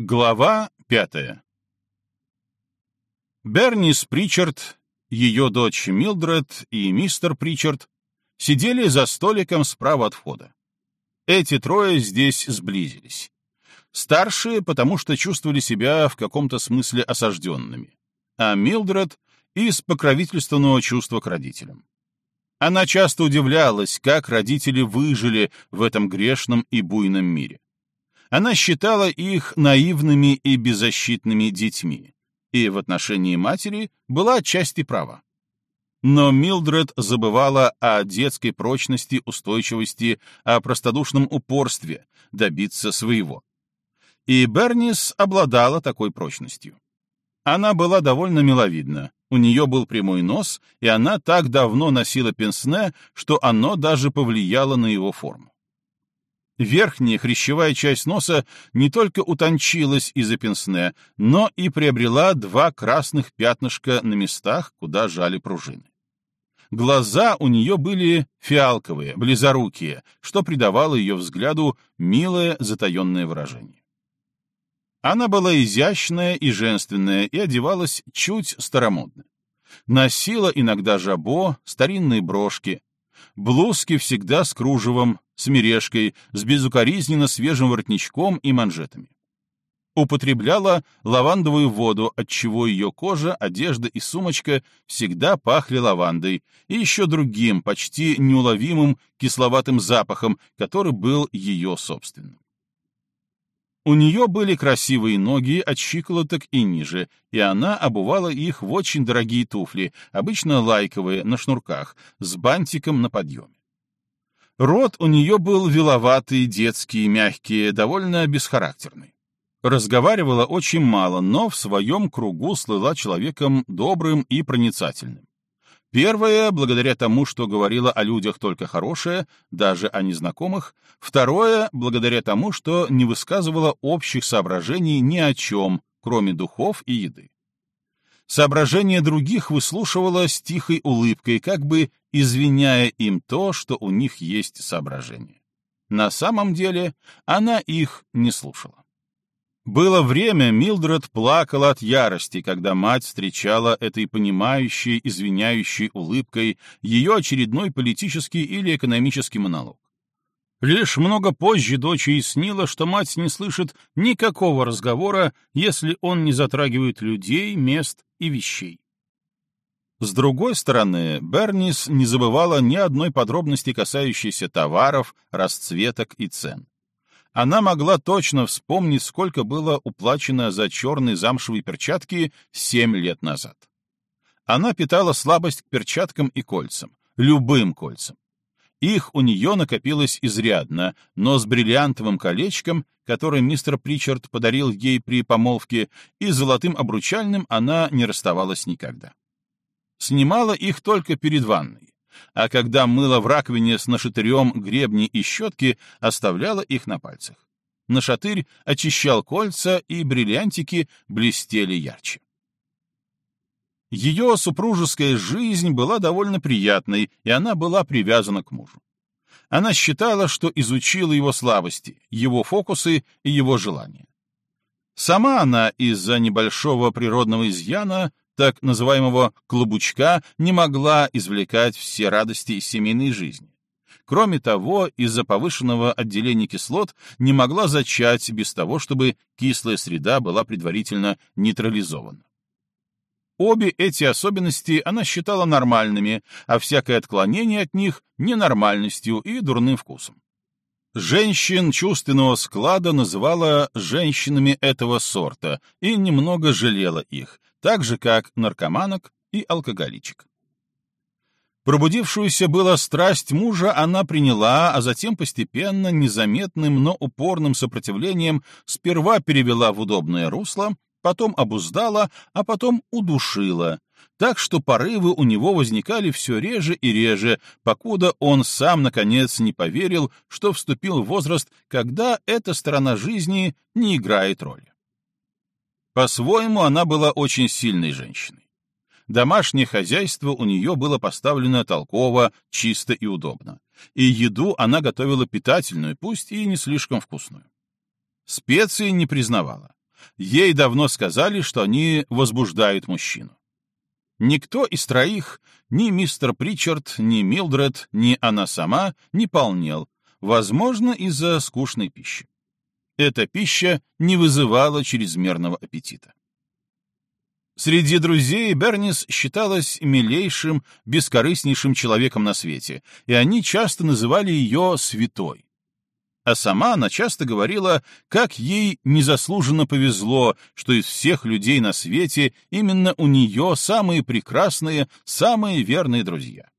Глава пятая Бернис Причард, ее дочь Милдред и мистер Причард сидели за столиком справа от входа. Эти трое здесь сблизились. Старшие, потому что чувствовали себя в каком-то смысле осажденными, а Милдред — из покровительственного чувства к родителям. Она часто удивлялась, как родители выжили в этом грешном и буйном мире. Она считала их наивными и беззащитными детьми, и в отношении матери была отчасти права. Но Милдред забывала о детской прочности, устойчивости, о простодушном упорстве добиться своего. И Бернис обладала такой прочностью. Она была довольно миловидна, у нее был прямой нос, и она так давно носила пенсне, что оно даже повлияло на его форму. Верхняя хрящевая часть носа не только утончилась из-за пенсне, но и приобрела два красных пятнышка на местах, куда жали пружины. Глаза у нее были фиалковые, близорукие, что придавало ее взгляду милое затаенное выражение. Она была изящная и женственная и одевалась чуть старомодно. Носила иногда жабо, старинные брошки, блузки всегда с кружевом, с мережкой, с безукоризненно свежим воротничком и манжетами. Употребляла лавандовую воду, отчего ее кожа, одежда и сумочка всегда пахли лавандой и еще другим, почти неуловимым кисловатым запахом, который был ее собственным. У нее были красивые ноги от щиколоток и ниже, и она обувала их в очень дорогие туфли, обычно лайковые, на шнурках, с бантиком на подъеме. Рот у нее был виловатый, детский, мягкий, довольно бесхарактерный. Разговаривала очень мало, но в своем кругу слыла человеком добрым и проницательным. Первое, благодаря тому, что говорила о людях только хорошее, даже о незнакомых. Второе, благодаря тому, что не высказывала общих соображений ни о чем, кроме духов и еды. Соображения других выслушивала с тихой улыбкой, как бы извиняя им то, что у них есть соображения. На самом деле она их не слушала. Было время, Милдред плакала от ярости, когда мать встречала этой понимающей, извиняющей улыбкой ее очередной политический или экономический монолог. Лишь много позже дочь ей снила, что мать не слышит никакого разговора, если он не затрагивает людей, мест и вещей. С другой стороны, Бернис не забывала ни одной подробности, касающейся товаров, расцветок и цен. Она могла точно вспомнить, сколько было уплачено за черные замшевые перчатки семь лет назад. Она питала слабость к перчаткам и кольцам, любым кольцам. Их у нее накопилось изрядно, но с бриллиантовым колечком, которое мистер Причард подарил ей при помолвке, и золотым обручальным она не расставалась никогда. Снимала их только перед ванной, а когда мыла в раковине с нашатырем гребни и щетки, оставляла их на пальцах. Нашатырь очищал кольца, и бриллиантики блестели ярче. Ее супружеская жизнь была довольно приятной, и она была привязана к мужу. Она считала, что изучила его слабости, его фокусы и его желания. Сама она из-за небольшого природного изъяна, так называемого «клубучка», не могла извлекать все радости семейной жизни. Кроме того, из-за повышенного отделения кислот не могла зачать без того, чтобы кислая среда была предварительно нейтрализована. Обе эти особенности она считала нормальными, а всякое отклонение от них — ненормальностью и дурным вкусом. Женщин чувственного склада называла женщинами этого сорта и немного жалела их, так же, как наркоманок и алкоголичек. Пробудившуюся была страсть мужа она приняла, а затем постепенно, незаметным, но упорным сопротивлением сперва перевела в удобное русло, потом обуздала, а потом удушила, так что порывы у него возникали все реже и реже, покуда он сам, наконец, не поверил, что вступил в возраст, когда эта сторона жизни не играет роли. По-своему, она была очень сильной женщиной. Домашнее хозяйство у нее было поставлено толково, чисто и удобно. И еду она готовила питательную, пусть и не слишком вкусную. Специи не признавала Ей давно сказали, что они возбуждают мужчину. Никто из троих, ни мистер Причард, ни Милдред, ни она сама, не полнел, возможно, из-за скучной пищи. Эта пища не вызывала чрезмерного аппетита. Среди друзей Бернис считалась милейшим, бескорыстнейшим человеком на свете, и они часто называли ее «святой». А сама она часто говорила, как ей незаслуженно повезло, что из всех людей на свете именно у нее самые прекрасные, самые верные друзья.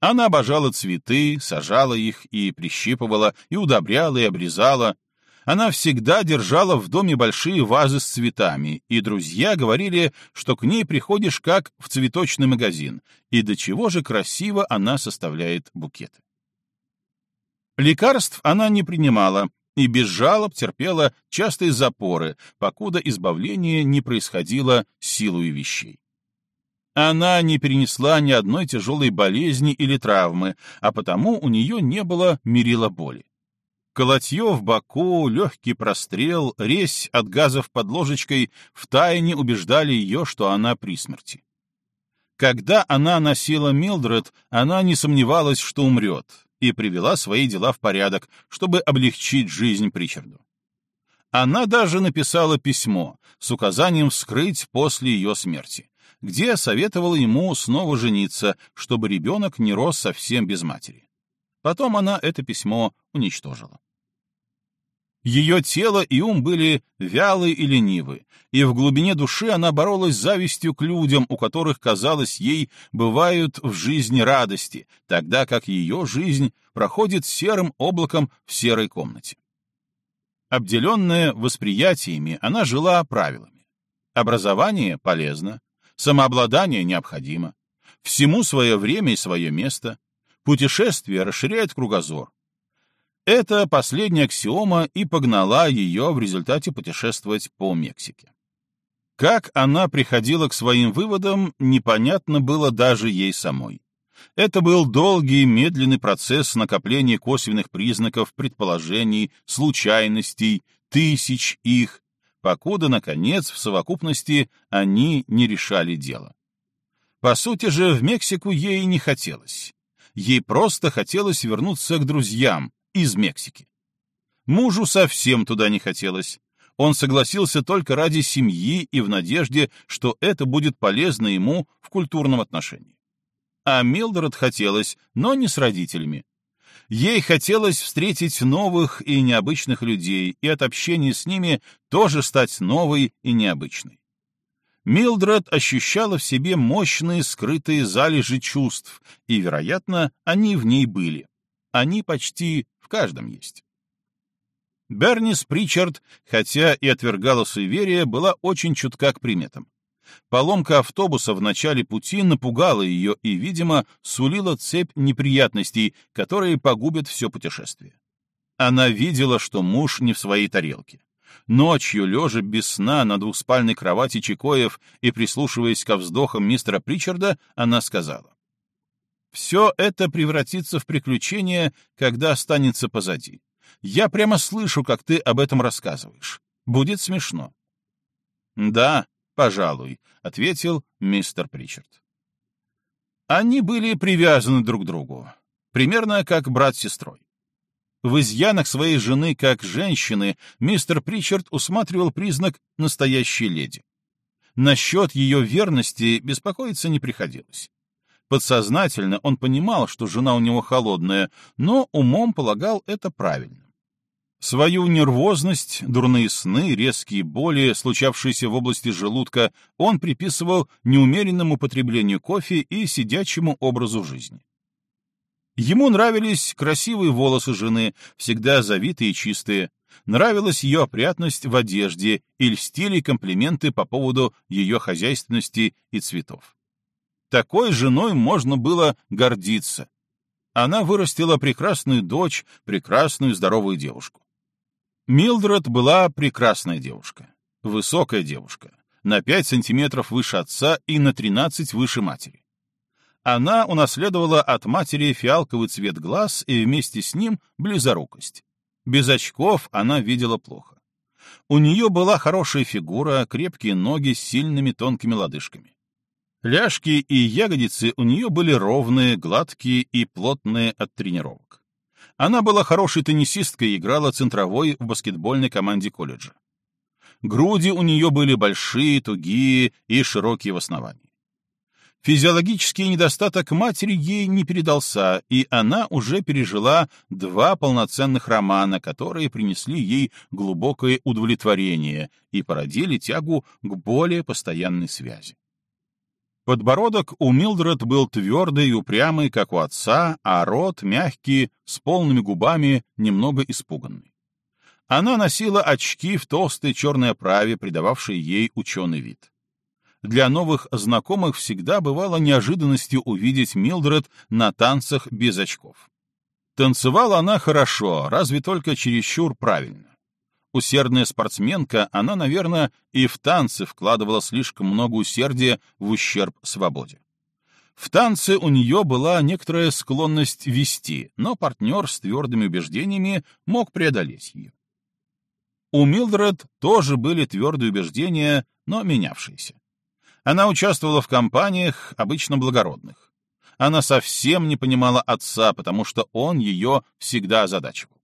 Она обожала цветы, сажала их и прищипывала, и удобряла, и обрезала, она всегда держала в доме большие вазы с цветами, и друзья говорили, что к ней приходишь как в цветочный магазин, и до чего же красиво она составляет букеты. Лекарств она не принимала и без жалоб терпела частые запоры, покуда избавление не происходило силой вещей. Она не перенесла ни одной тяжелой болезни или травмы, а потому у нее не было мерила боли. Колотье в боку, легкий прострел, резь от газов под ложечкой втайне убеждали ее, что она при смерти. Когда она носила Милдред, она не сомневалась, что умрет, и привела свои дела в порядок, чтобы облегчить жизнь Причарду. Она даже написала письмо с указанием вскрыть после ее смерти, где советовала ему снова жениться, чтобы ребенок не рос совсем без матери. Потом она это письмо уничтожила. Ее тело и ум были вялы и ленивы, и в глубине души она боролась с завистью к людям, у которых, казалось ей, бывают в жизни радости, тогда как ее жизнь проходит серым облаком в серой комнате. Обделенная восприятиями, она жила правилами. Образование полезно, самообладание необходимо, всему свое время и свое место, путешествие расширяет кругозор, эта последняя аксиома и погнала ее в результате путешествовать по Мексике. Как она приходила к своим выводам, непонятно было даже ей самой. Это был долгий медленный процесс накопления косвенных признаков, предположений, случайностей, тысяч их, покуда, наконец, в совокупности они не решали дело. По сути же, в Мексику ей не хотелось. Ей просто хотелось вернуться к друзьям, из Мексики. Мужу совсем туда не хотелось. Он согласился только ради семьи и в надежде, что это будет полезно ему в культурном отношении. А Милдред хотелось, но не с родителями. Ей хотелось встретить новых и необычных людей, и от общения с ними тоже стать новой и необычной. Милдред ощущала в себе мощные скрытые залежи чувств, и, вероятно, они в ней были. Они почти каждом есть. Бернис Причард, хотя и отвергала суеверие, была очень чутка к приметам. Поломка автобуса в начале пути напугала ее и, видимо, сулила цепь неприятностей, которые погубят все путешествие. Она видела, что муж не в своей тарелке. Ночью, лежа без сна на двухспальной кровати Чикоев и прислушиваясь ко вздохам мистера Причарда, она сказала. Все это превратится в приключение, когда останется позади. Я прямо слышу, как ты об этом рассказываешь. Будет смешно. Да, пожалуй, ответил мистер Причард. Они были привязаны друг к другу, примерно как брат с сестрой. В изъянах своей жены как женщины мистер Причард усматривал признак настоящей леди. Насчет ее верности беспокоиться не приходилось. Подсознательно он понимал, что жена у него холодная, но умом полагал это правильно. Свою нервозность, дурные сны, резкие боли, случавшиеся в области желудка, он приписывал неумеренному потреблению кофе и сидячему образу жизни. Ему нравились красивые волосы жены, всегда завитые и чистые, нравилась ее опрятность в одежде и льстили комплименты по поводу ее хозяйственности и цветов. Такой женой можно было гордиться. Она вырастила прекрасную дочь, прекрасную здоровую девушку. Милдред была прекрасная девушка, высокая девушка, на 5 сантиметров выше отца и на 13 выше матери. Она унаследовала от матери фиалковый цвет глаз и вместе с ним близорукость. Без очков она видела плохо. У нее была хорошая фигура, крепкие ноги с сильными тонкими лодыжками. Ляжки и ягодицы у нее были ровные, гладкие и плотные от тренировок. Она была хорошей теннисисткой и играла центровой в баскетбольной команде колледжа. Груди у нее были большие, тугие и широкие в основании. Физиологический недостаток матери ей не передался, и она уже пережила два полноценных романа, которые принесли ей глубокое удовлетворение и породили тягу к более постоянной связи. Подбородок у Милдред был твердый и упрямый, как у отца, а рот мягкий, с полными губами, немного испуганный. Она носила очки в толстой черной оправе, придававшей ей ученый вид для новых знакомых всегда бывало неожиданностью увидеть Милдред на танцах без очков. Танцевала она хорошо, разве только чересчур правильно. Усердная спортсменка, она, наверное, и в танцы вкладывала слишком много усердия в ущерб свободе. В танце у нее была некоторая склонность вести, но партнер с твердыми убеждениями мог преодолеть ее. У Милдред тоже были твердые убеждения, но менявшиеся. Она участвовала в компаниях, обычно благородных. Она совсем не понимала отца, потому что он ее всегда озадачивал.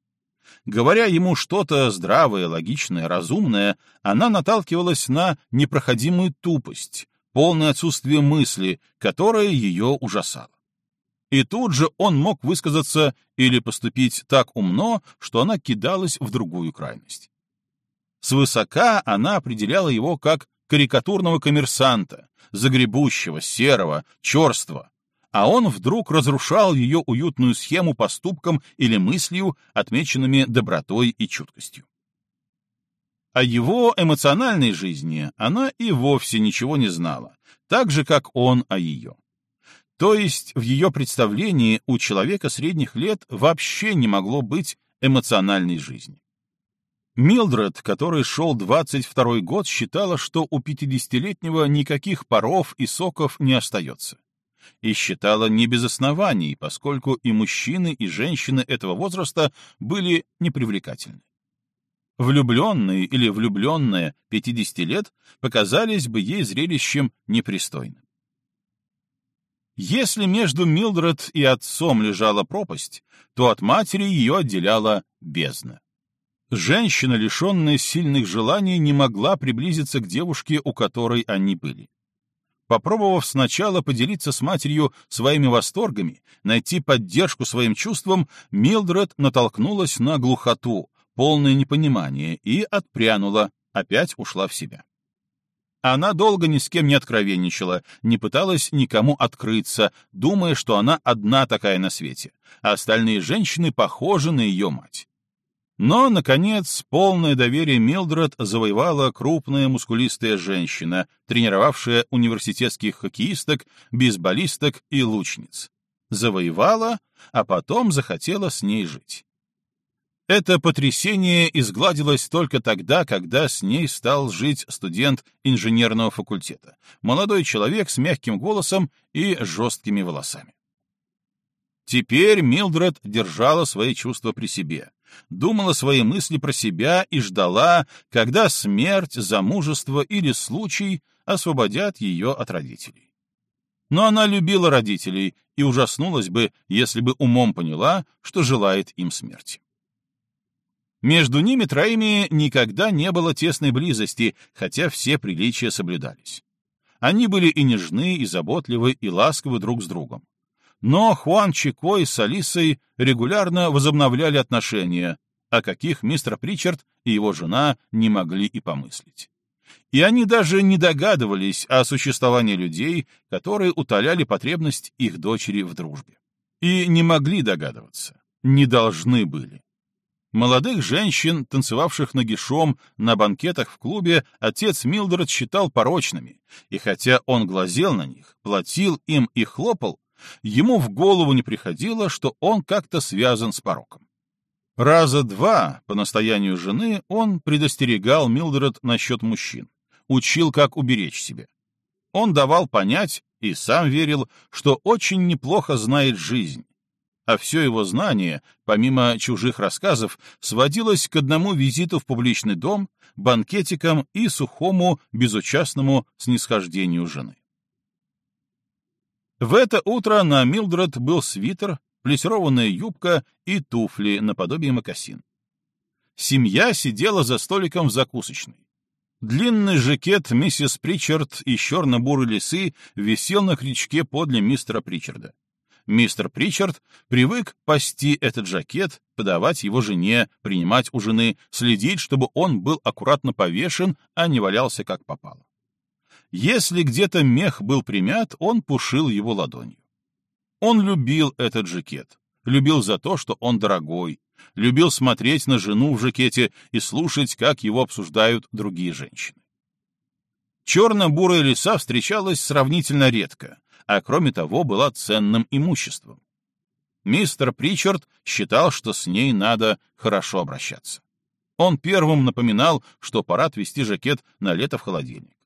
Говоря ему что-то здравое, логичное, разумное, она наталкивалась на непроходимую тупость, полное отсутствие мысли, которое ее ужасало. И тут же он мог высказаться или поступить так умно, что она кидалась в другую крайность. Свысока она определяла его как карикатурного коммерсанта, загребущего, серого, черства, а он вдруг разрушал ее уютную схему поступком или мыслью, отмеченными добротой и чуткостью. О его эмоциональной жизни она и вовсе ничего не знала, так же, как он о ее. То есть в ее представлении у человека средних лет вообще не могло быть эмоциональной жизни. Милдред, который шел 22 год, считала, что у 50-летнего никаких паров и соков не остается. И считала не без оснований, поскольку и мужчины, и женщины этого возраста были непривлекательны. Влюбленные или влюбленные 50 лет показались бы ей зрелищем непристойным. Если между Милдред и отцом лежала пропасть, то от матери ее отделяла бездна. Женщина, лишенная сильных желаний, не могла приблизиться к девушке, у которой они были. Попробовав сначала поделиться с матерью своими восторгами, найти поддержку своим чувствам, Милдред натолкнулась на глухоту, полное непонимание, и отпрянула, опять ушла в себя. Она долго ни с кем не откровенничала, не пыталась никому открыться, думая, что она одна такая на свете, а остальные женщины похожи на ее мать. Но, наконец, полное доверие Милдред завоевала крупная мускулистая женщина, тренировавшая университетских хоккеисток, бейсболисток и лучниц. Завоевала, а потом захотела с ней жить. Это потрясение изгладилось только тогда, когда с ней стал жить студент инженерного факультета, молодой человек с мягким голосом и жесткими волосами. Теперь Милдред держала свои чувства при себе, думала свои мысли про себя и ждала, когда смерть, замужество или случай освободят ее от родителей. Но она любила родителей и ужаснулась бы, если бы умом поняла, что желает им смерти. Между ними троими никогда не было тесной близости, хотя все приличия соблюдались. Они были и нежны, и заботливы, и ласковы друг с другом но Хуан Чикой с Алисой регулярно возобновляли отношения, о каких мистер Причард и его жена не могли и помыслить. И они даже не догадывались о существовании людей, которые утоляли потребность их дочери в дружбе. И не могли догадываться, не должны были. Молодых женщин, танцевавших нагишом на банкетах в клубе, отец Милдред считал порочными, и хотя он глазел на них, платил им и хлопал, ему в голову не приходило, что он как-то связан с пороком. Раза два, по настоянию жены, он предостерегал Милдред насчет мужчин, учил, как уберечь себя. Он давал понять и сам верил, что очень неплохо знает жизнь, а все его знание, помимо чужих рассказов, сводилось к одному визиту в публичный дом, банкетикам и сухому, безучастному снисхождению жены. В это утро на Милдред был свитер, плесированная юбка и туфли наподобие мокасин. Семья сидела за столиком в закусочной. Длинный жакет миссис Причард и черно-бурые лисы висел на крючке подле мистера Причарда. Мистер Причард привык пасти этот жакет, подавать его жене, принимать у жены, следить, чтобы он был аккуратно повешен, а не валялся как попало. Если где-то мех был примят, он пушил его ладонью. Он любил этот жакет, любил за то, что он дорогой, любил смотреть на жену в жакете и слушать, как его обсуждают другие женщины. Черно-бурая лиса встречалась сравнительно редко, а кроме того была ценным имуществом. Мистер Причард считал, что с ней надо хорошо обращаться. Он первым напоминал, что пора отвезти жакет на лето в холодильник.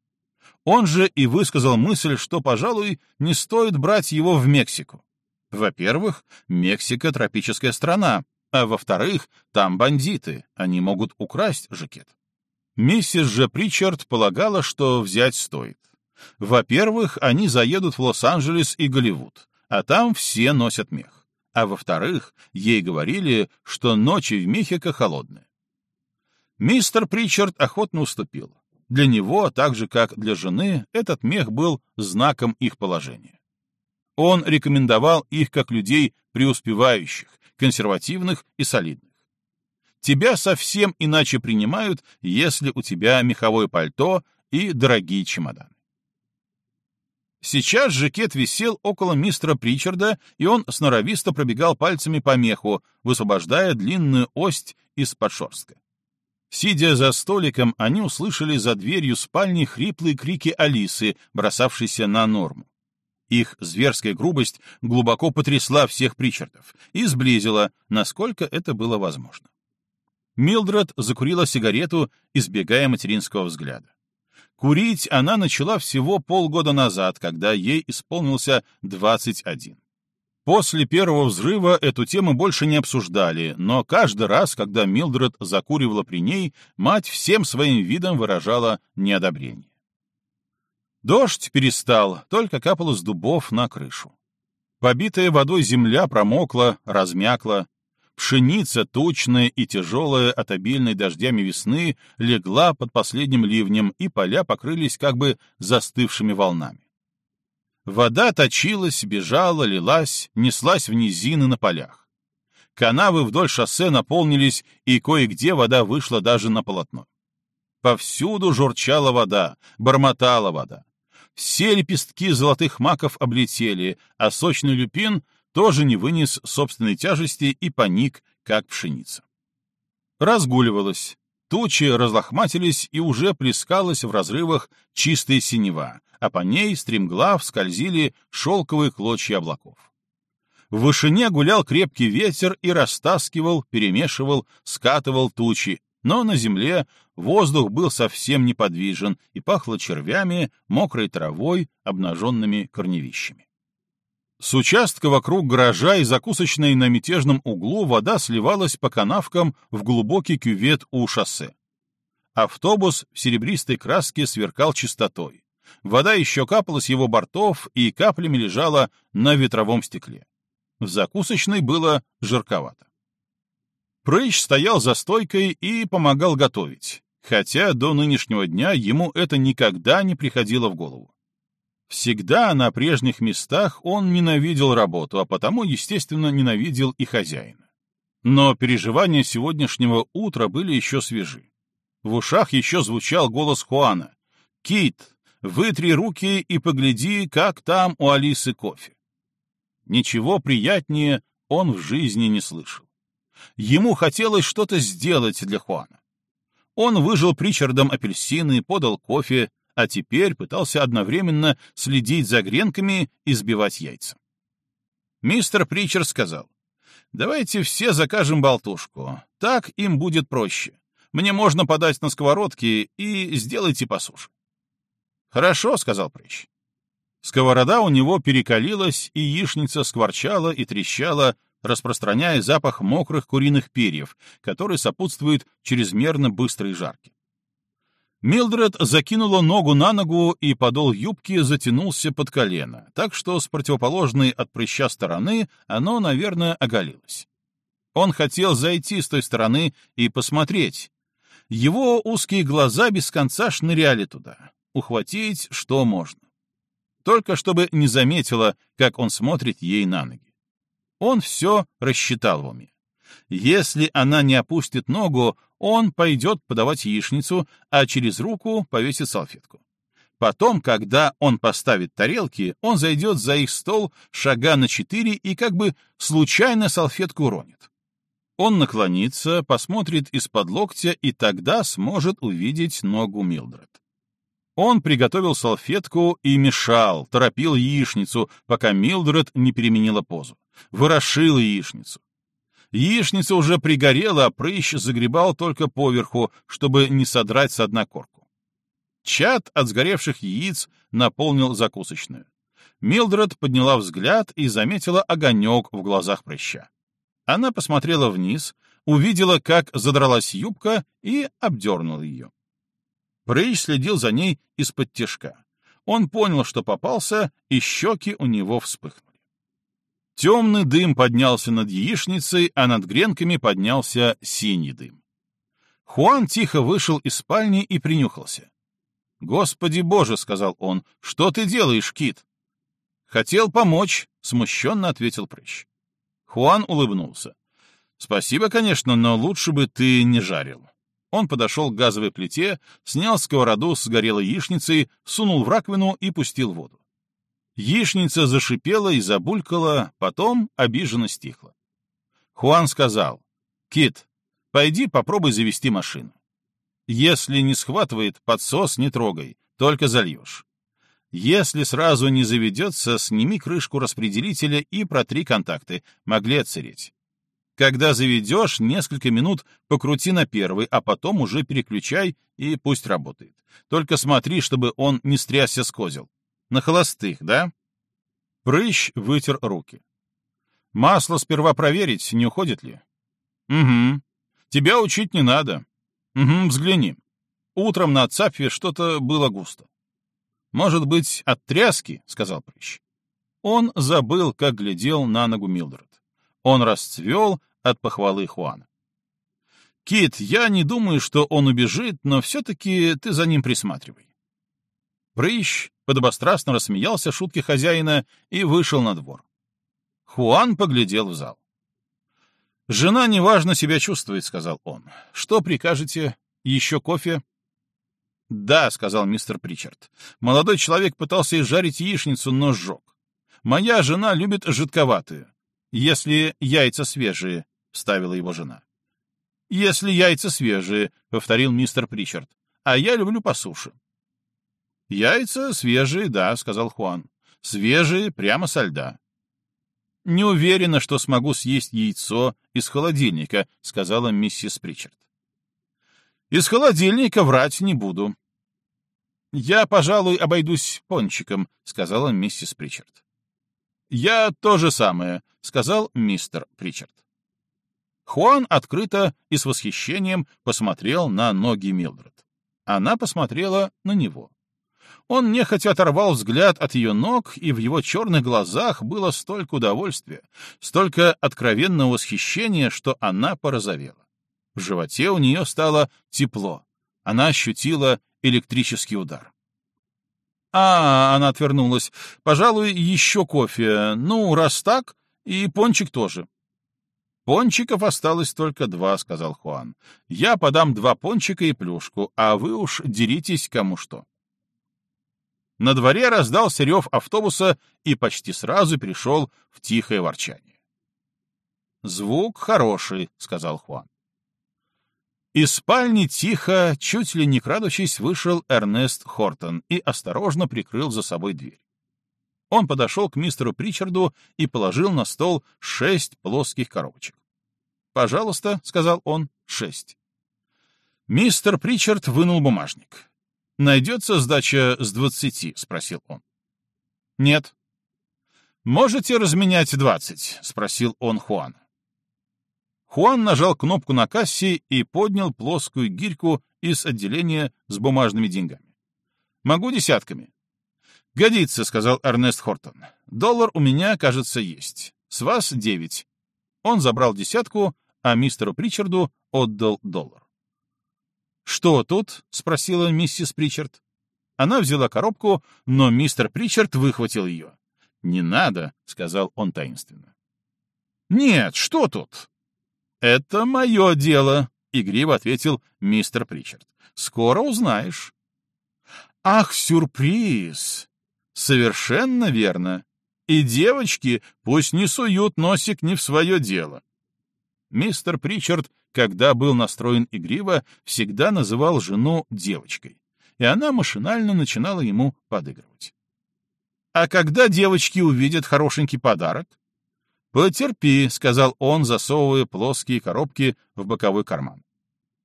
Он же и высказал мысль, что, пожалуй, не стоит брать его в Мексику. Во-первых, Мексика — тропическая страна, а во-вторых, там бандиты, они могут украсть жакет. Миссис же Причард полагала, что взять стоит. Во-первых, они заедут в Лос-Анджелес и Голливуд, а там все носят мех. А во-вторых, ей говорили, что ночи в Мехико холодные. Мистер Причард охотно уступил. Для него, так же как для жены, этот мех был знаком их положения. Он рекомендовал их как людей преуспевающих, консервативных и солидных. Тебя совсем иначе принимают, если у тебя меховое пальто и дорогие чемоданы. Сейчас жакет висел около мистера Причарда, и он сноровисто пробегал пальцами по меху, высвобождая длинную ость из-под шерстка. Сидя за столиком, они услышали за дверью спальни хриплые крики Алисы, бросавшейся на норму. Их зверская грубость глубоко потрясла всех Причардов и сблизила, насколько это было возможно. Милдред закурила сигарету, избегая материнского взгляда. Курить она начала всего полгода назад, когда ей исполнился 21. После первого взрыва эту тему больше не обсуждали, но каждый раз, когда Милдред закуривала при ней, мать всем своим видом выражала неодобрение. Дождь перестал, только капало с дубов на крышу. Побитая водой земля промокла, размякла. Пшеница, тучная и тяжелая от обильной дождями весны, легла под последним ливнем, и поля покрылись как бы застывшими волнами. Вода точилась, бежала, лилась, неслась в низины на полях. Канавы вдоль шоссе наполнились, и кое-где вода вышла даже на полотно. Повсюду журчала вода, бормотала вода. Все лепестки золотых маков облетели, а сочный люпин тоже не вынес собственной тяжести и паник, как пшеница. Разгуливалась, тучи разлохматились и уже плескалась в разрывах чистая синева, а по ней стремглав скользили шелковые клочья облаков. В вышине гулял крепкий ветер и растаскивал, перемешивал, скатывал тучи, но на земле воздух был совсем неподвижен и пахло червями, мокрой травой, обнаженными корневищами. С участка вокруг гаража и закусочной на мятежном углу вода сливалась по канавкам в глубокий кювет у шоссе. Автобус в серебристой краске сверкал чистотой. Вода еще капала с его бортов и каплями лежала на ветровом стекле. В закусочной было жарковато. Прыщ стоял за стойкой и помогал готовить, хотя до нынешнего дня ему это никогда не приходило в голову. Всегда на прежних местах он ненавидел работу, а потому, естественно, ненавидел и хозяина. Но переживания сегодняшнего утра были еще свежи. В ушах еще звучал голос Хуана. «Кит, Вытри руки и погляди, как там у Алисы кофе. Ничего приятнее он в жизни не слышал. Ему хотелось что-то сделать для Хуана. Он выжил Причардом апельсины, подал кофе, а теперь пытался одновременно следить за гренками и сбивать яйца. Мистер Причер сказал, «Давайте все закажем болтушку, так им будет проще. Мне можно подать на сковородке и сделайте по суше». «Хорошо», — сказал прыщ. Сковорода у него перекалилась, и яичница скворчала и трещала, распространяя запах мокрых куриных перьев, который сопутствует чрезмерно быстрой жарке. Милдред закинула ногу на ногу, и подол юбки затянулся под колено, так что с противоположной от прыща стороны оно, наверное, оголилось. Он хотел зайти с той стороны и посмотреть. Его узкие глаза без конца шныряли туда, ухватить что можно. Только чтобы не заметила, как он смотрит ей на ноги. Он все рассчитал в уме. Если она не опустит ногу, он пойдет подавать яичницу, а через руку повесит салфетку. Потом, когда он поставит тарелки, он зайдет за их стол шага на четыре и как бы случайно салфетку уронит. Он наклонится, посмотрит из-под локтя и тогда сможет увидеть ногу Милдред. Он приготовил салфетку и мешал, торопил яичницу, пока Милдред не переменила позу. Ворошил яичницу. Яичница уже пригорела, а прыщ загребал только поверху, чтобы не содрать с дна корку. Чад от сгоревших яиц наполнил закусочную. Милдред подняла взгляд и заметила огонек в глазах прыща. Она посмотрела вниз, увидела, как задралась юбка, и обдернула ее. Прыщ следил за ней из-под тяжка. Он понял, что попался, и щеки у него вспыхнули. Темный дым поднялся над яичницей, а над гренками поднялся синий дым. Хуан тихо вышел из спальни и принюхался. «Господи боже!» — сказал он. «Что ты делаешь, Кит?» «Хотел помочь», — смущенно ответил прыщ. Хуан улыбнулся. «Спасибо, конечно, но лучше бы ты не жарил». Он подошел к газовой плите, снял сковороду с горелой яичницей, сунул в раковину и пустил воду. Яичница зашипела и забулькала, потом обиженно стихла. Хуан сказал, «Кит, пойди попробуй завести машину. Если не схватывает, подсос не трогай, только зальешь. Если сразу не заведется, сними крышку распределителя и протри контакты, могли отсыреть. Когда заведешь, несколько минут покрути на первый, а потом уже переключай и пусть работает. Только смотри, чтобы он не стрясся с козел. На холостых, да? Прыщ вытер руки. Масло сперва проверить, не уходит ли? Угу. Тебя учить не надо. Угу, взгляни. Утром на цапфе что-то было густо. Может быть, от тряски, сказал Прыщ. Он забыл, как глядел на ногу Милдред. Он расцвел от похвалы Хуана. «Кит, я не думаю, что он убежит, но все-таки ты за ним присматривай. Прыщ подобострастно рассмеялся шутке хозяина и вышел на двор. Хуан поглядел в зал. «Жена неважно себя чувствует», — сказал он. «Что прикажете? Еще кофе?» «Да», — сказал мистер Причард. «Молодой человек пытался изжарить яичницу, но сжег. Моя жена любит жидковатые. Если яйца свежие», — вставила его жена. «Если яйца свежие», — повторил мистер Причард. «А я люблю по суше». «Яйца свежие, да», — сказал Хуан. «Свежие, прямо со льда». «Не уверена, что смогу съесть яйцо из холодильника», — сказала миссис Причард. «Из холодильника врать не буду». «Я, пожалуй, обойдусь пончиком», — сказала миссис Причард. «Я то же самое», — сказал мистер Причард. Хуан открыто и с восхищением посмотрел на ноги Милдред. Она посмотрела на него. Он нехотя оторвал взгляд от ее ног, и в его черных глазах было столько удовольствия, столько откровенного восхищения, что она порозовела. В животе у нее стало тепло. Она ощутила электрический удар. «А, — она отвернулась, — пожалуй, еще кофе. Ну, раз так, и пончик тоже». «Пончиков осталось только два», — сказал Хуан. «Я подам два пончика и плюшку, а вы уж деритесь кому что». На дворе раздался рев автобуса и почти сразу перешел в тихое ворчание. «Звук хороший», — сказал Хуан. Из спальни тихо, чуть ли не крадучись, вышел Эрнест Хортон и осторожно прикрыл за собой дверь. Он подошел к мистеру Причарду и положил на стол шесть плоских коробочек. «Пожалуйста», — сказал он, — «шесть». Мистер Причард вынул бумажник. «Найдется сдача с двадцати?» — спросил он. «Нет». «Можете разменять двадцать?» — спросил он Хуан. Хуан нажал кнопку на кассе и поднял плоскую гирьку из отделения с бумажными деньгами. Могу десятками. Годится, сказал Эрнест Хортон. Доллар у меня, кажется, есть. С вас девять. Он забрал десятку, а мистеру Причарду отдал доллар. «Что тут?» — спросила миссис Причард. Она взяла коробку, но мистер Причард выхватил ее. «Не надо», — сказал он таинственно. «Нет, что тут?» «Это мое дело», — игриво ответил мистер Причард. «Скоро узнаешь». «Ах, сюрприз!» «Совершенно верно. И девочки пусть не суют носик не в свое дело». Мистер Причард, когда был настроен игриво, всегда называл жену девочкой, и она машинально начинала ему подыгрывать. «А когда девочки увидят хорошенький подарок?» «Потерпи», — сказал он, засовывая плоские коробки в боковой карман.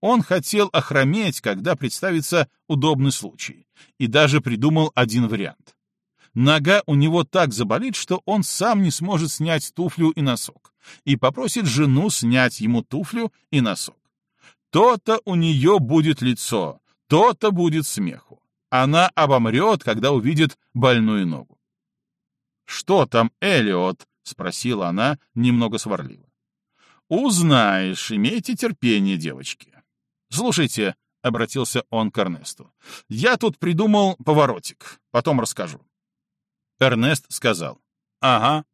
Он хотел охрометь, когда представится удобный случай, и даже придумал один вариант. Нога у него так заболит, что он сам не сможет снять туфлю и носок, и попросит жену снять ему туфлю и носок. То-то у нее будет лицо, то-то будет смеху. Она обомрет, когда увидит больную ногу. «Что там, Элиот?» — спросила она немного сварливо. «Узнаешь, имейте терпение, девочки. Слушайте, — обратился он к Эрнесту, — я тут придумал поворотик, потом расскажу. Эрнест сказал, «Ага,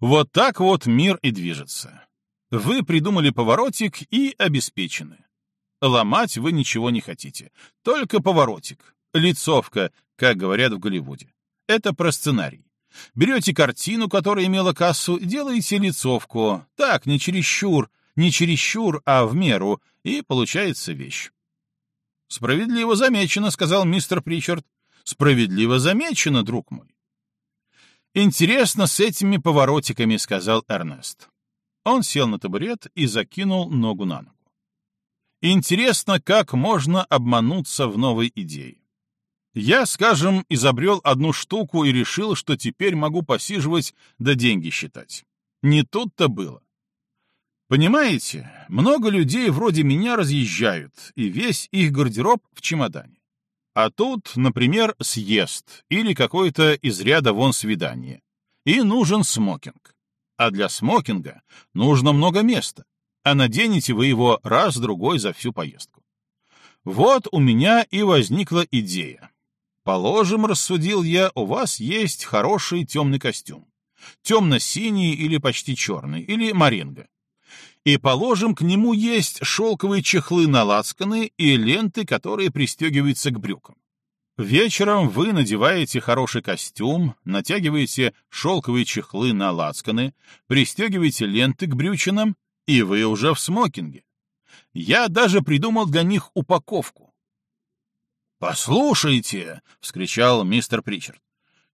вот так вот мир и движется. Вы придумали поворотик и обеспечены. Ломать вы ничего не хотите, только поворотик, лицовка, как говорят в Голливуде. Это про сценарий. Берете картину, которая имела кассу, делаете лицовку, так, не чересчур, не чересчур, а в меру, и получается вещь. «Справедливо замечено», — сказал мистер Причард. «Справедливо замечено, друг мой. «Интересно с этими поворотиками», — сказал Эрнест. Он сел на табурет и закинул ногу на ногу. «Интересно, как можно обмануться в новой идее. Я, скажем, изобрел одну штуку и решил, что теперь могу посиживать да деньги считать. Не тут-то было. Понимаете, много людей вроде меня разъезжают, и весь их гардероб в чемодане. А тут, например, съезд или какое-то из ряда вон свидание. И нужен смокинг. А для смокинга нужно много места, а наденете вы его раз-другой за всю поездку. Вот у меня и возникла идея. Положим, рассудил я, у вас есть хороший темный костюм. Темно-синий или почти черный, или маринга и, положим, к нему есть шелковые чехлы на лацканы и ленты, которые пристегиваются к брюкам. Вечером вы надеваете хороший костюм, натягиваете шелковые чехлы на лацканы, пристегиваете ленты к брючинам, и вы уже в смокинге. Я даже придумал для них упаковку. «Послушайте!» — вскричал мистер Причард.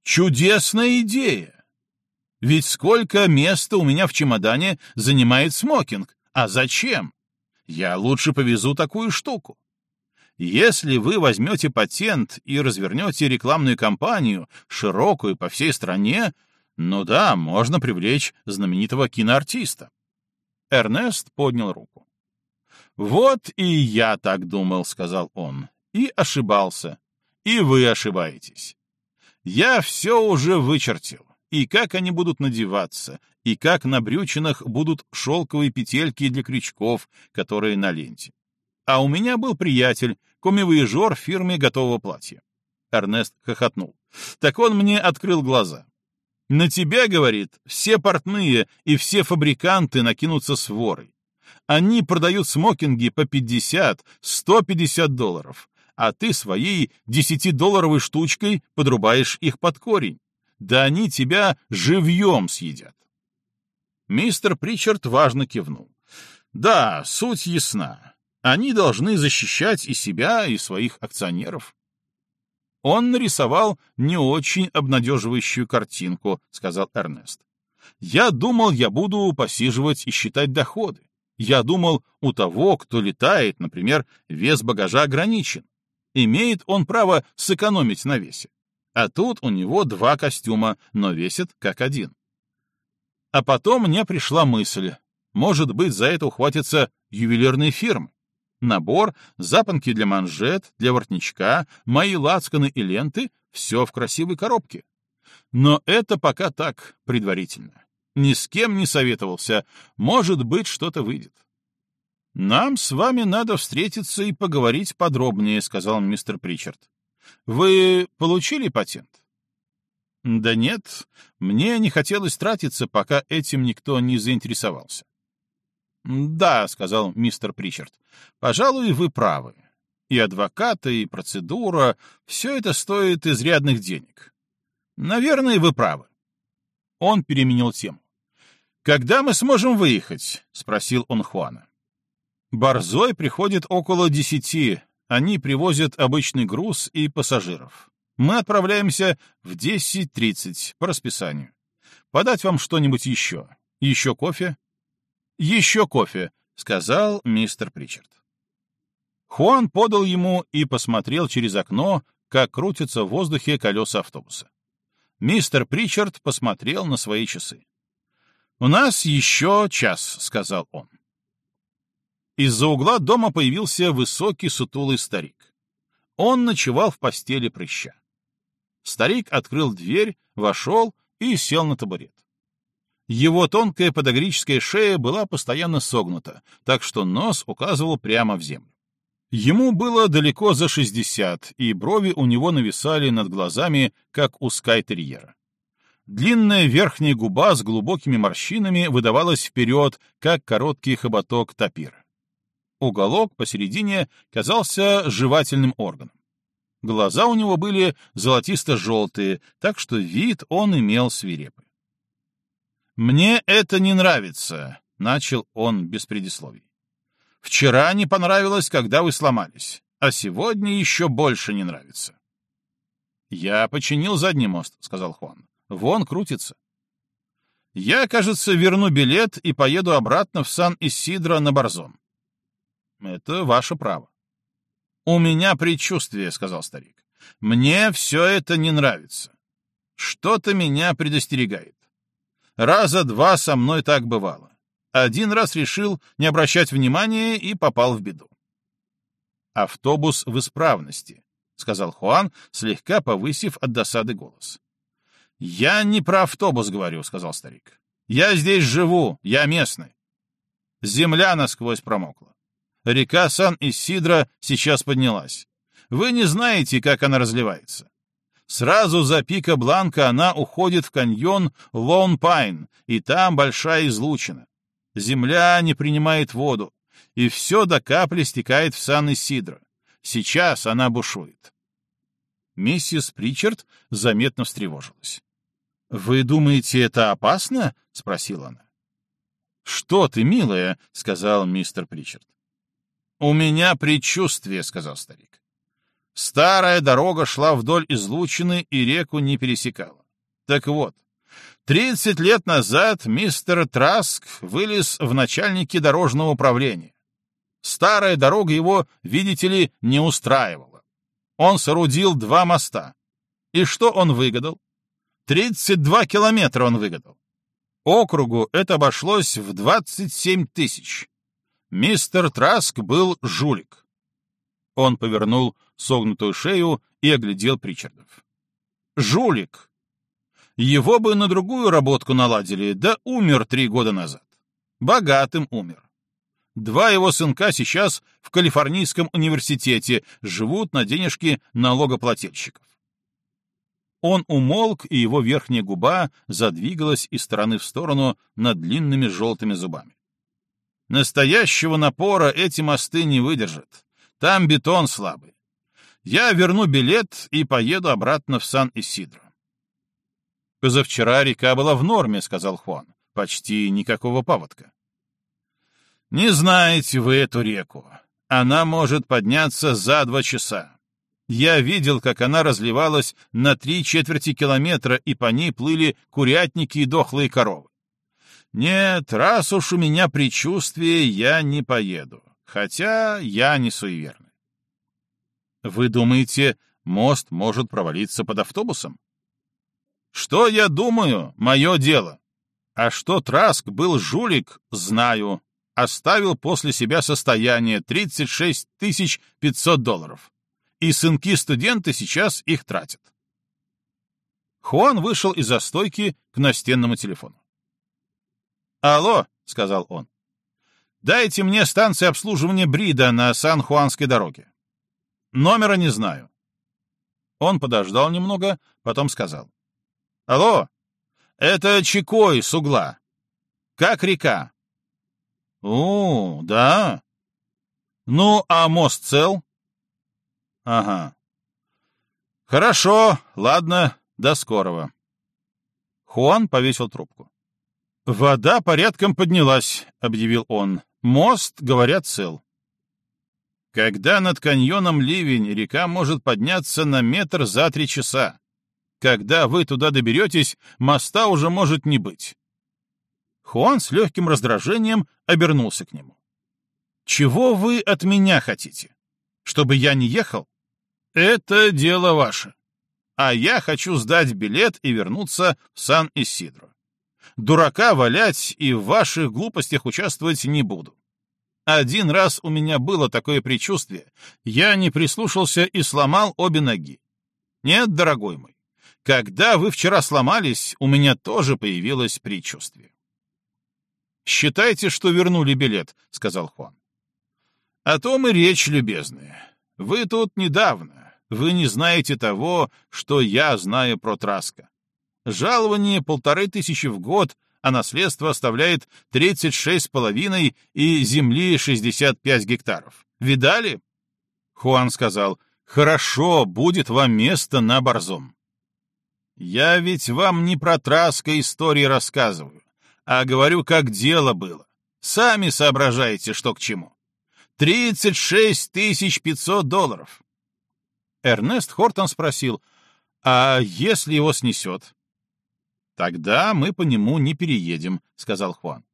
«Чудесная идея! Ведь сколько места у меня в чемодане занимает смокинг? А зачем? Я лучше повезу такую штуку. Если вы возьмете патент и развернете рекламную кампанию, широкую по всей стране, ну да, можно привлечь знаменитого киноартиста. Эрнест поднял руку. «Вот и я так думал», — сказал он, — «и ошибался. И вы ошибаетесь. Я все уже вычертил и как они будут надеваться, и как на брючинах будут шелковые петельки для крючков, которые на ленте. А у меня был приятель, комивояжер в фирме готового платья. Эрнест хохотнул. Так он мне открыл глаза. На тебя, говорит, все портные и все фабриканты накинутся с ворой. Они продают смокинги по 50, 150 долларов, а ты своей десятидолларовой штучкой подрубаешь их под корень да они тебя живьем съедят. Мистер Причард важно кивнул. Да, суть ясна. Они должны защищать и себя, и своих акционеров. Он нарисовал не очень обнадеживающую картинку, сказал Эрнест. Я думал, я буду посиживать и считать доходы. Я думал, у того, кто летает, например, вес багажа ограничен. Имеет он право сэкономить на весе. А тут у него два костюма, но весит как один. А потом мне пришла мысль, может быть, за это ухватятся ювелирные фирмы. Набор, запонки для манжет, для воротничка, мои лацканы и ленты — все в красивой коробке. Но это пока так, предварительно. Ни с кем не советовался. Может быть, что-то выйдет. «Нам с вами надо встретиться и поговорить подробнее», — сказал мистер Причард. «Вы получили патент?» «Да нет, мне не хотелось тратиться, пока этим никто не заинтересовался». «Да», — сказал мистер Причард, — «пожалуй, вы правы. И адвокаты, и процедура — все это стоит изрядных денег. Наверное, вы правы». Он переменил тему. «Когда мы сможем выехать?» — спросил он Хуана. Борзой приходит около десяти. Они привозят обычный груз и пассажиров. Мы отправляемся в 10.30 по расписанию. Подать вам что-нибудь еще? Еще кофе? Еще кофе, сказал мистер Причард. Хуан подал ему и посмотрел через окно, как крутятся в воздухе колеса автобуса. Мистер Причард посмотрел на свои часы. «У нас еще час», — сказал он. Из-за угла дома появился высокий сутулый старик. Он ночевал в постели прыща. Старик открыл дверь, вошел и сел на табурет. Его тонкая подогрическая шея была постоянно согнута, так что нос указывал прямо в землю. Ему было далеко за шестьдесят, и брови у него нависали над глазами, как у скайтерьера. Длинная верхняя губа с глубокими морщинами выдавалась вперед, как короткий хоботок тапира. Уголок посередине казался жевательным органом. Глаза у него были золотисто-желтые, так что вид он имел свирепый. «Мне это не нравится», — начал он без предисловий. «Вчера не понравилось, когда вы сломались, а сегодня еще больше не нравится». «Я починил задний мост», — сказал Хуан. «Вон крутится». «Я, кажется, верну билет и поеду обратно в Сан-Исидро на Борзом. Это ваше право. У меня предчувствие, сказал старик. Мне все это не нравится. Что-то меня предостерегает. Раза два со мной так бывало. Один раз решил не обращать внимания и попал в беду. Автобус в исправности, сказал Хуан, слегка повысив от досады голос. Я не про автобус говорю, сказал старик. Я здесь живу, я местный. Земля насквозь промокла. Река Сан-Исидро сейчас поднялась. Вы не знаете, как она разливается. Сразу за Пика Бланка она уходит в каньон Лон Пайн, и там большая излучина. Земля не принимает воду, и все до капли стекает в Сан-Исидро. Сейчас она бушует. Миссис Причард заметно встревожилась. «Вы думаете, это опасно?» — спросила она. «Что ты, милая?» — сказал мистер Причард. «У меня предчувствие», — сказал старик. Старая дорога шла вдоль излучины и реку не пересекала. Так вот, тридцать лет назад мистер Траск вылез в начальники дорожного управления. Старая дорога его, видите ли, не устраивала. Он соорудил два моста. И что он выгадал? Тридцать два километра он выгадал. Округу это обошлось в двадцать семь тысяч. Мистер Траск был жулик. Он повернул согнутую шею и оглядел Причардов. Жулик! Его бы на другую работку наладили, да умер три года назад. Богатым умер. Два его сынка сейчас в Калифорнийском университете живут на денежки налогоплательщиков. Он умолк, и его верхняя губа задвигалась из стороны в сторону над длинными желтыми зубами. Настоящего напора эти мосты не выдержат. Там бетон слабый. Я верну билет и поеду обратно в Сан-Исидро. Позавчера река была в норме, сказал Хуан. Почти никакого паводка. Не знаете вы эту реку. Она может подняться за два часа. Я видел, как она разливалась на три четверти километра, и по ней плыли курятники и дохлые коровы. Нет, раз уж у меня предчувствие, я не поеду. Хотя я не суеверный. Вы думаете, мост может провалиться под автобусом? Что я думаю, мое дело. А что Траск был жулик, знаю. оставил после себя состояние 36 500 долларов. И сынки-студенты сейчас их тратят. Хуан вышел из-за стойки к настенному телефону. «Алло», — сказал он, — «дайте мне станцию обслуживания Брида на Сан-Хуанской дороге. Номера не знаю». Он подождал немного, потом сказал. «Алло, это Чикой с угла. Как река?» «О, да. Ну, а мост цел?» «Ага. Хорошо, ладно, до скорого». Хуан повесил трубку. «Вода порядком поднялась», — объявил он. «Мост, говорят, цел». Когда над каньоном ливень, река может подняться на метр за три часа. Когда вы туда доберетесь, моста уже может не быть. Хуан с легким раздражением обернулся к нему. «Чего вы от меня хотите? Чтобы я не ехал? Это дело ваше. А я хочу сдать билет и вернуться в Сан-Исидро. Дурака валять и в ваших глупостях участвовать не буду. Один раз у меня было такое предчувствие. Я не прислушался и сломал обе ноги. Нет, дорогой мой, когда вы вчера сломались, у меня тоже появилось предчувствие. «Считайте, что вернули билет», — сказал Хуан. «О том и речь, любезная. Вы тут недавно. Вы не знаете того, что я знаю про Траска. Жалование полторы тысячи в год, а наследство оставляет тридцать шесть с половиной и земли шестьдесят пять гектаров. Видали? Хуан сказал, хорошо, будет вам место на борзом. Я ведь вам не про Траска истории рассказываю, а говорю, как дело было. Сами соображаете, что к чему. Тридцать шесть тысяч пятьсот долларов. Эрнест Хортон спросил, а если его снесет? «Тогда мы по нему не переедем», — сказал Хуан.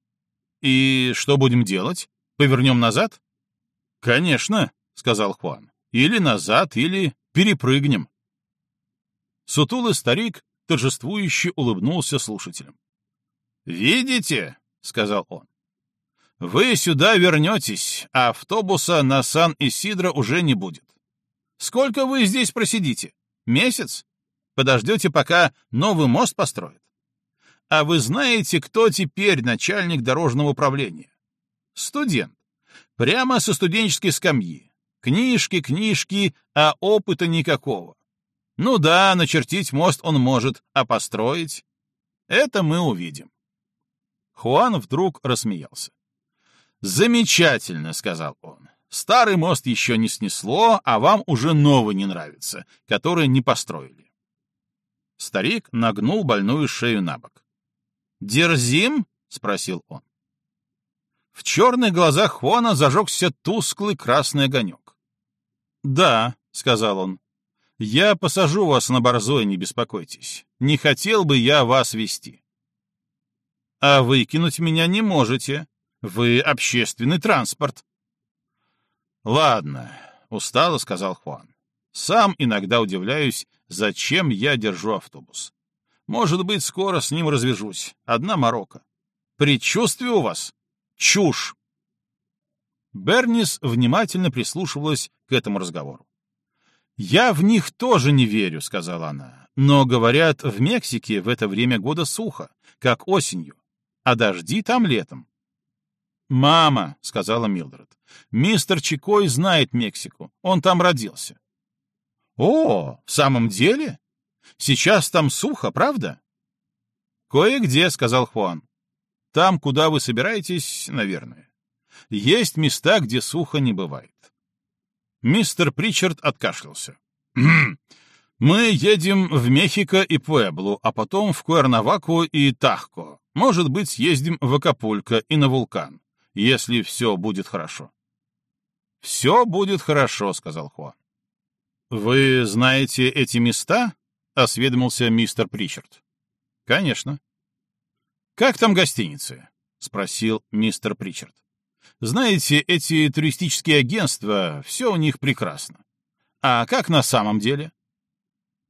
«И что будем делать? Повернем назад?» «Конечно», — сказал Хуан. «Или назад, или перепрыгнем». Сутулый старик торжествующе улыбнулся слушателям. «Видите?» — сказал он. «Вы сюда вернетесь, а автобуса на Сан-Исидро уже не будет. Сколько вы здесь просидите? Месяц? Подождете, пока новый мост построят? А вы знаете, кто теперь начальник дорожного управления? Студент. Прямо со студенческой скамьи. Книжки, книжки, а опыта никакого. Ну да, начертить мост он может, а построить? Это мы увидим. Хуан вдруг рассмеялся. «Замечательно», — сказал он. «Старый мост еще не снесло, а вам уже новый не нравится, который не построили». Старик нагнул больную шею на бок. «Дерзим?» — спросил он. В черных глазах Хуана зажегся тусклый красный огонек. «Да», — сказал он, — «я посажу вас на борзой, не беспокойтесь. Не хотел бы я вас вести». «А выкинуть меня не можете. Вы общественный транспорт». «Ладно», — устало сказал Хуан. «Сам иногда удивляюсь, зачем я держу автобус. Может быть, скоро с ним развяжусь. Одна морока. Предчувствие у вас? Чушь!» Бернис внимательно прислушивалась к этому разговору. «Я в них тоже не верю», — сказала она. «Но, говорят, в Мексике в это время года сухо, как осенью, а дожди там летом». «Мама», — сказала Милдред, — «мистер Чикой знает Мексику, он там родился». «О, в самом деле? Сейчас там сухо, правда? Кое-где, сказал Хуан. Там, куда вы собираетесь, наверное. Есть места, где сухо не бывает. Мистер Причард откашлялся. Мы едем в Мехико и Пуэблу, а потом в Куэрнаваку и Тахко. Может быть, съездим в Акапулько и на вулкан, если все будет хорошо. Все будет хорошо, сказал Хуан. Вы знаете эти места? — осведомился мистер Причард. «Конечно». «Как там гостиницы?» — спросил мистер Причард. «Знаете, эти туристические агентства, все у них прекрасно. А как на самом деле?»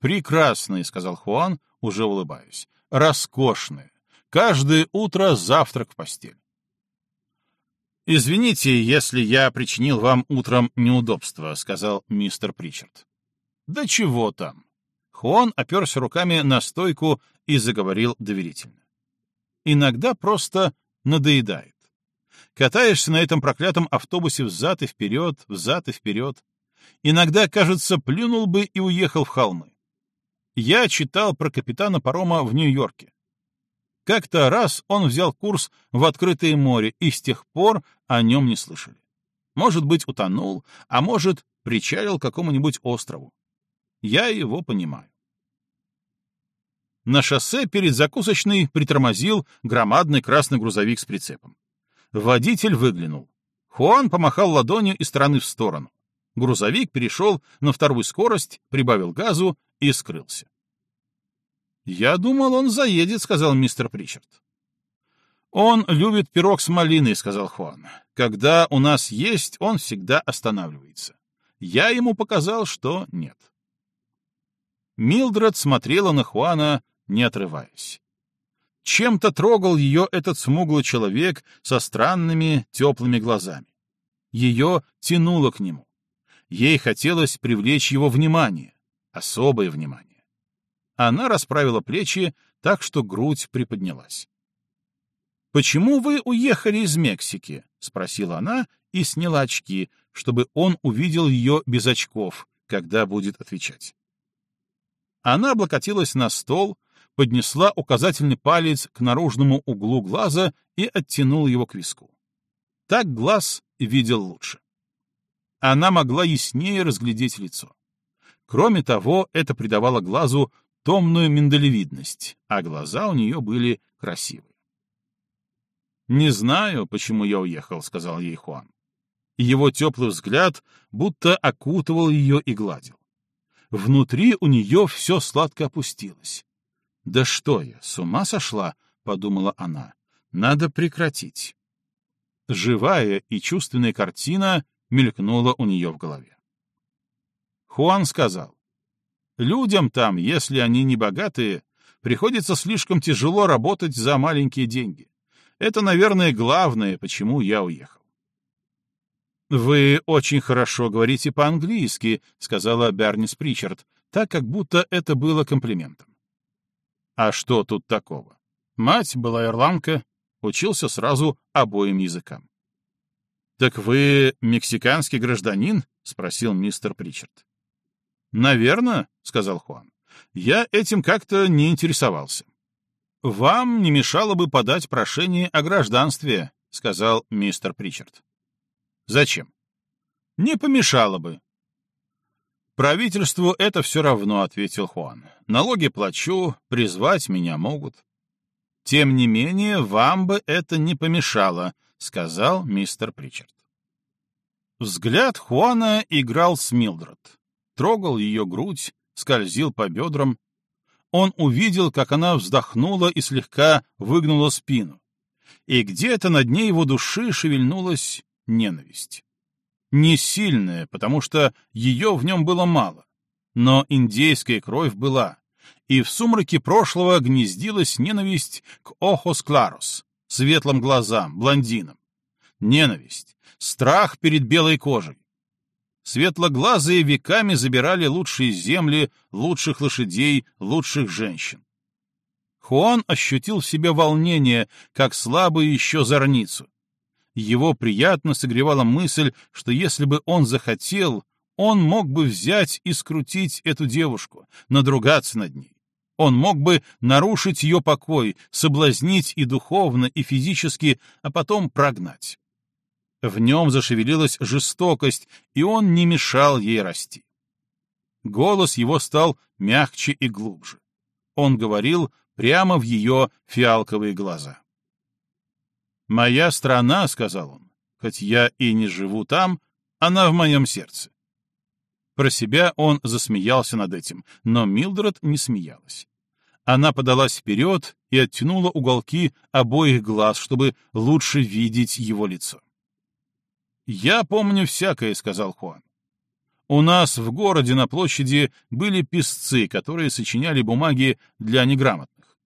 «Прекрасные», — сказал Хуан, уже улыбаясь. «Роскошные. Каждое утро завтрак в постель». «Извините, если я причинил вам утром неудобства», — сказал мистер Причард. «Да чего там?» Хуан оперся руками на стойку и заговорил доверительно. «Иногда просто надоедает. Катаешься на этом проклятом автобусе взад и вперед, взад и вперед. Иногда, кажется, плюнул бы и уехал в холмы. Я читал про капитана парома в Нью-Йорке. Как-то раз он взял курс в открытое море, и с тех пор о нем не слышали. Может быть, утонул, а может, причалил к какому-нибудь острову. Я его понимаю. На шоссе перед закусочной притормозил громадный красный грузовик с прицепом. Водитель выглянул. Хуан помахал ладонью из стороны в сторону. Грузовик перешел на вторую скорость, прибавил газу и скрылся. «Я думал, он заедет», — сказал мистер Причард. «Он любит пирог с малиной», — сказал Хуан. «Когда у нас есть, он всегда останавливается. Я ему показал, что нет». Милдред смотрела на Хуана, не отрываясь. Чем-то трогал ее этот смуглый человек со странными теплыми глазами. Ее тянуло к нему. Ей хотелось привлечь его внимание, особое внимание. Она расправила плечи так, что грудь приподнялась. «Почему вы уехали из Мексики?» — спросила она и сняла очки, чтобы он увидел ее без очков, когда будет отвечать. Она облокотилась на стол, поднесла указательный палец к наружному углу глаза и оттянула его к виску. Так глаз видел лучше. Она могла яснее разглядеть лицо. Кроме того, это придавало глазу томную миндалевидность, а глаза у нее были красивые. «Не знаю, почему я уехал», — сказал ей Хуан. Его теплый взгляд будто окутывал ее и гладил. Внутри у нее все сладко опустилось. «Да что я, с ума сошла?» — подумала она. «Надо прекратить». Живая и чувственная картина мелькнула у нее в голове. Хуан сказал, «Людям там, если они не богатые, приходится слишком тяжело работать за маленькие деньги. Это, наверное, главное, почему я уехал». «Вы очень хорошо говорите по-английски», — сказала Бернис Причард, так как будто это было комплиментом. А что тут такого? Мать была ирландка, учился сразу обоим языкам. «Так вы мексиканский гражданин?» — спросил мистер Причард. «Наверно», — сказал Хуан. «Я этим как-то не интересовался». «Вам не мешало бы подать прошение о гражданстве», — сказал мистер Причард. «Зачем?» «Не помешало бы. «Правительству это все равно», — ответил Хуан. «Налоги плачу, призвать меня могут». «Тем не менее, вам бы это не помешало», — сказал мистер Причард. Взгляд Хуана играл с Милдред. Трогал ее грудь, скользил по бедрам. Он увидел, как она вздохнула и слегка выгнула спину. И где-то на дне его души шевельнулась ненависть не сильная, потому что ее в нем было мало. Но индейская кровь была, и в сумраке прошлого гнездилась ненависть к Охос Кларос, светлым глазам, блондинам. Ненависть, страх перед белой кожей. Светлоглазые веками забирали лучшие земли, лучших лошадей, лучших женщин. Хуан ощутил в себе волнение, как слабую еще зорницу. Его приятно согревала мысль, что если бы он захотел, он мог бы взять и скрутить эту девушку, надругаться над ней. Он мог бы нарушить ее покой, соблазнить и духовно, и физически, а потом прогнать. В нем зашевелилась жестокость, и он не мешал ей расти. Голос его стал мягче и глубже. Он говорил прямо в ее фиалковые глаза. «Моя страна», — сказал он, — «хоть я и не живу там, она в моем сердце». Про себя он засмеялся над этим, но Милдред не смеялась. Она подалась вперед и оттянула уголки обоих глаз, чтобы лучше видеть его лицо. «Я помню всякое», — сказал Хуан. «У нас в городе на площади были писцы, которые сочиняли бумаги для неграмотных.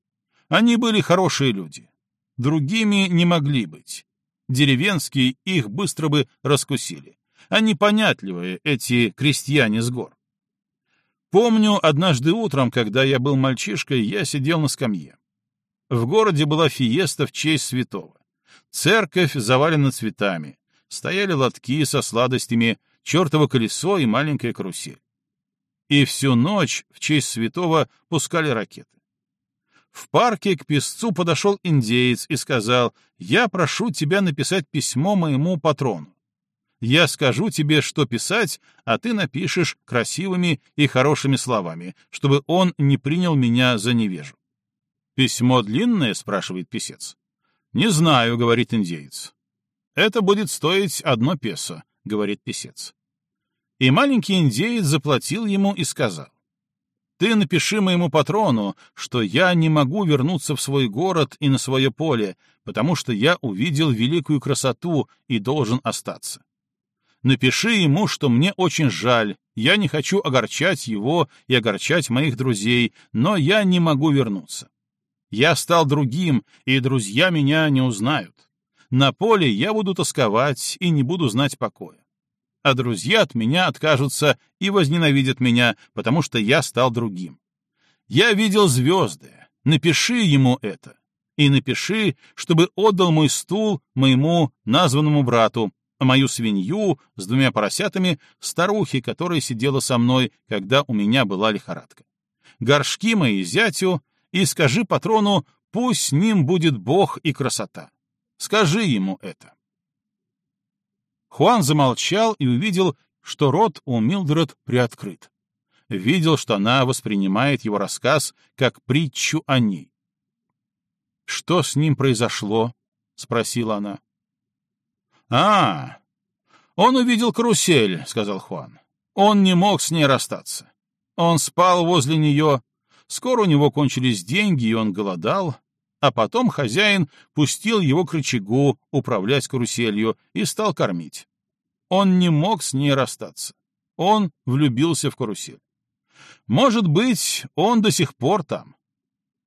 Они были хорошие люди другими не могли быть. Деревенские их быстро бы раскусили. Они понятливые, эти крестьяне с гор. Помню, однажды утром, когда я был мальчишкой, я сидел на скамье. В городе была фиеста в честь святого. Церковь завалена цветами. Стояли лотки со сладостями, чертово колесо и маленькая карусель. И всю ночь в честь святого пускали ракеты. В парке к песцу подошел индеец и сказал, «Я прошу тебя написать письмо моему патрону. Я скажу тебе, что писать, а ты напишешь красивыми и хорошими словами, чтобы он не принял меня за невежу». «Письмо длинное?» — спрашивает писец. «Не знаю», — говорит индеец. «Это будет стоить одно песо», — говорит писец. И маленький индеец заплатил ему и сказал, «Ты напиши моему патрону, что я не могу вернуться в свой город и на свое поле, потому что я увидел великую красоту и должен остаться. Напиши ему, что мне очень жаль, я не хочу огорчать его и огорчать моих друзей, но я не могу вернуться. Я стал другим, и друзья меня не узнают. На поле я буду тосковать и не буду знать покоя. А друзья от меня откажутся и возненавидят меня, потому что я стал другим. Я видел звезды. Напиши ему это. И напиши, чтобы отдал мой стул моему названному брату, а мою свинью с двумя поросятами старухе, которая сидела со мной, когда у меня была лихорадка. Горшки мои зятю и скажи патрону, пусть с ним будет Бог и красота. Скажи ему это. Хуан замолчал и увидел, что рот у Милдред приоткрыт. Видел, что она воспринимает его рассказ как притчу о ней. «Что с ним произошло?» — спросила она. «А, он увидел карусель», — сказал Хуан. «Он не мог с ней расстаться. Он спал возле нее, Скоро у него кончились деньги, и он голодал, а потом хозяин пустил его к рычагу управлять каруселью и стал кормить. Он не мог с ней расстаться. Он влюбился в карусель. Может быть, он до сих пор там.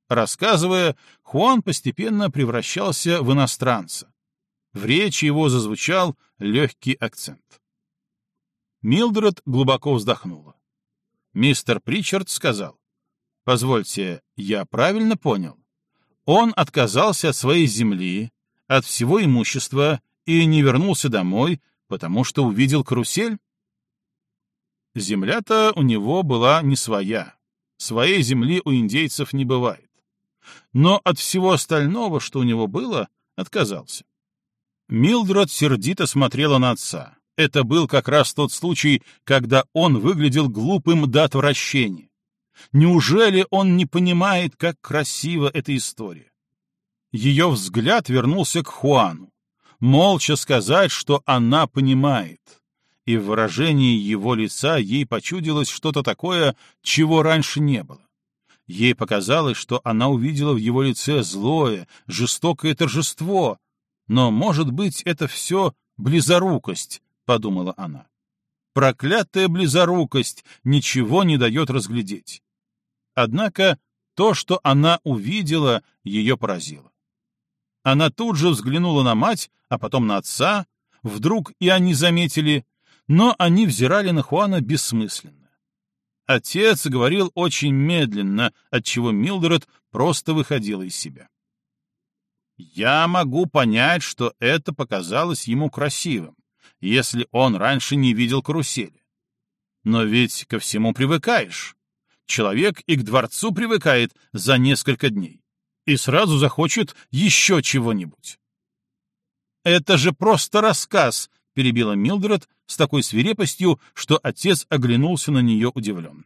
Рассказывая, Хуан постепенно превращался в иностранца. В речи его зазвучал легкий акцент. Милдред глубоко вздохнула. Мистер Причард сказал, Позвольте, я правильно понял? Он отказался от своей земли, от всего имущества и не вернулся домой, потому что увидел карусель? Земля-то у него была не своя. Своей земли у индейцев не бывает. Но от всего остального, что у него было, отказался. Милдред сердито смотрела на отца. Это был как раз тот случай, когда он выглядел глупым до отвращения. Неужели он не понимает, как красива эта история? Ее взгляд вернулся к Хуану. Молча сказать, что она понимает. И в выражении его лица ей почудилось что-то такое, чего раньше не было. Ей показалось, что она увидела в его лице злое, жестокое торжество. Но, может быть, это все близорукость, — подумала она. Проклятая близорукость ничего не дает разглядеть. Однако то, что она увидела, ее поразило. Она тут же взглянула на мать, а потом на отца, вдруг и они заметили, но они взирали на Хуана бессмысленно. Отец говорил очень медленно, отчего Милдред просто выходила из себя. Я могу понять, что это показалось ему красивым, если он раньше не видел карусели. Но ведь ко всему привыкаешь человек и к дворцу привыкает за несколько дней и сразу захочет еще чего-нибудь. «Это же просто рассказ», — перебила Милдред с такой свирепостью, что отец оглянулся на нее удивленно.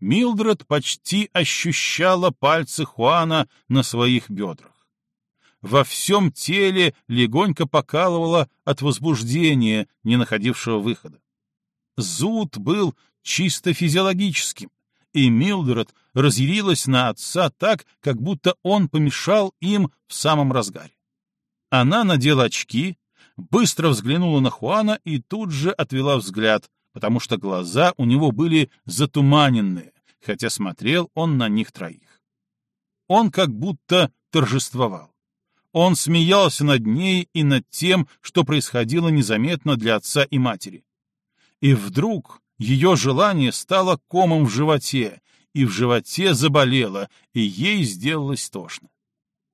Милдред почти ощущала пальцы Хуана на своих бедрах. Во всем теле легонько покалывала от возбуждения, не находившего выхода. Зуд был чисто физиологическим, и Милдред разъярилась на отца так, как будто он помешал им в самом разгаре. Она надела очки, быстро взглянула на Хуана и тут же отвела взгляд, потому что глаза у него были затуманенные, хотя смотрел он на них троих. Он как будто торжествовал. Он смеялся над ней и над тем, что происходило незаметно для отца и матери. И вдруг ее желание стало комом в животе, и в животе заболело, и ей сделалось тошно.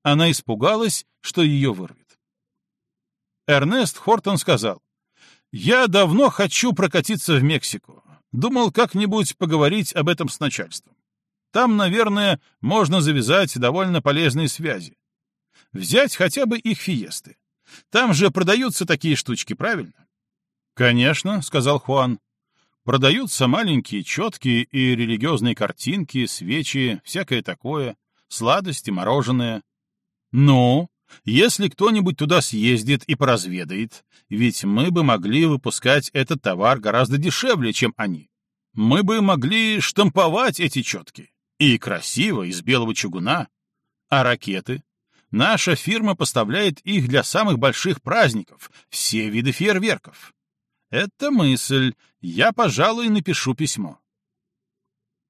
Она испугалась, что ее вырвет. Эрнест Хортон сказал, «Я давно хочу прокатиться в Мексику. Думал как-нибудь поговорить об этом с начальством. Там, наверное, можно завязать довольно полезные связи. Взять хотя бы их фиесты. Там же продаются такие штучки, правильно? Конечно, сказал Хуан. Продаются маленькие четкие и религиозные картинки, свечи, всякое такое, сладости, мороженое. Ну, если кто-нибудь туда съездит и поразведает, ведь мы бы могли выпускать этот товар гораздо дешевле, чем они. Мы бы могли штамповать эти четки. И красиво, из белого чугуна. А ракеты? Наша фирма поставляет их для самых больших праздников, все виды фейерверков. Это мысль. Я, пожалуй, напишу письмо.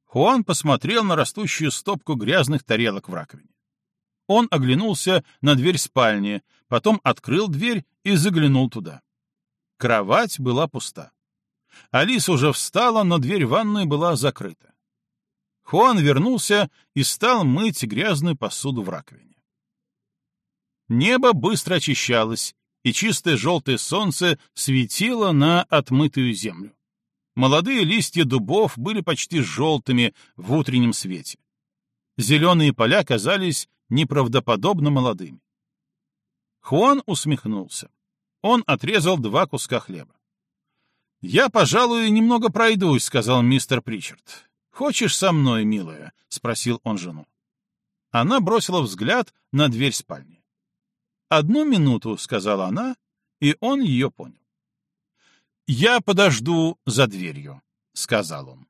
Хуан посмотрел на растущую стопку грязных тарелок в раковине. Он оглянулся на дверь спальни, потом открыл дверь и заглянул туда. Кровать была пуста. Алиса уже встала, но дверь ванной была закрыта. Хуан вернулся и стал мыть грязную посуду в раковине. Небо быстро очищалось, и чистое желтое солнце светило на отмытую землю. Молодые листья дубов были почти желтыми в утреннем свете. Зеленые поля казались неправдоподобно молодыми. Хуан усмехнулся. Он отрезал два куска хлеба. «Я, пожалуй, немного пройдусь», — сказал мистер Причард. «Хочешь со мной, милая?» — спросил он жену. Она бросила взгляд на дверь спальни. «Одну минуту», — сказала она, и он ее понял. «Я подожду за дверью», — сказал он.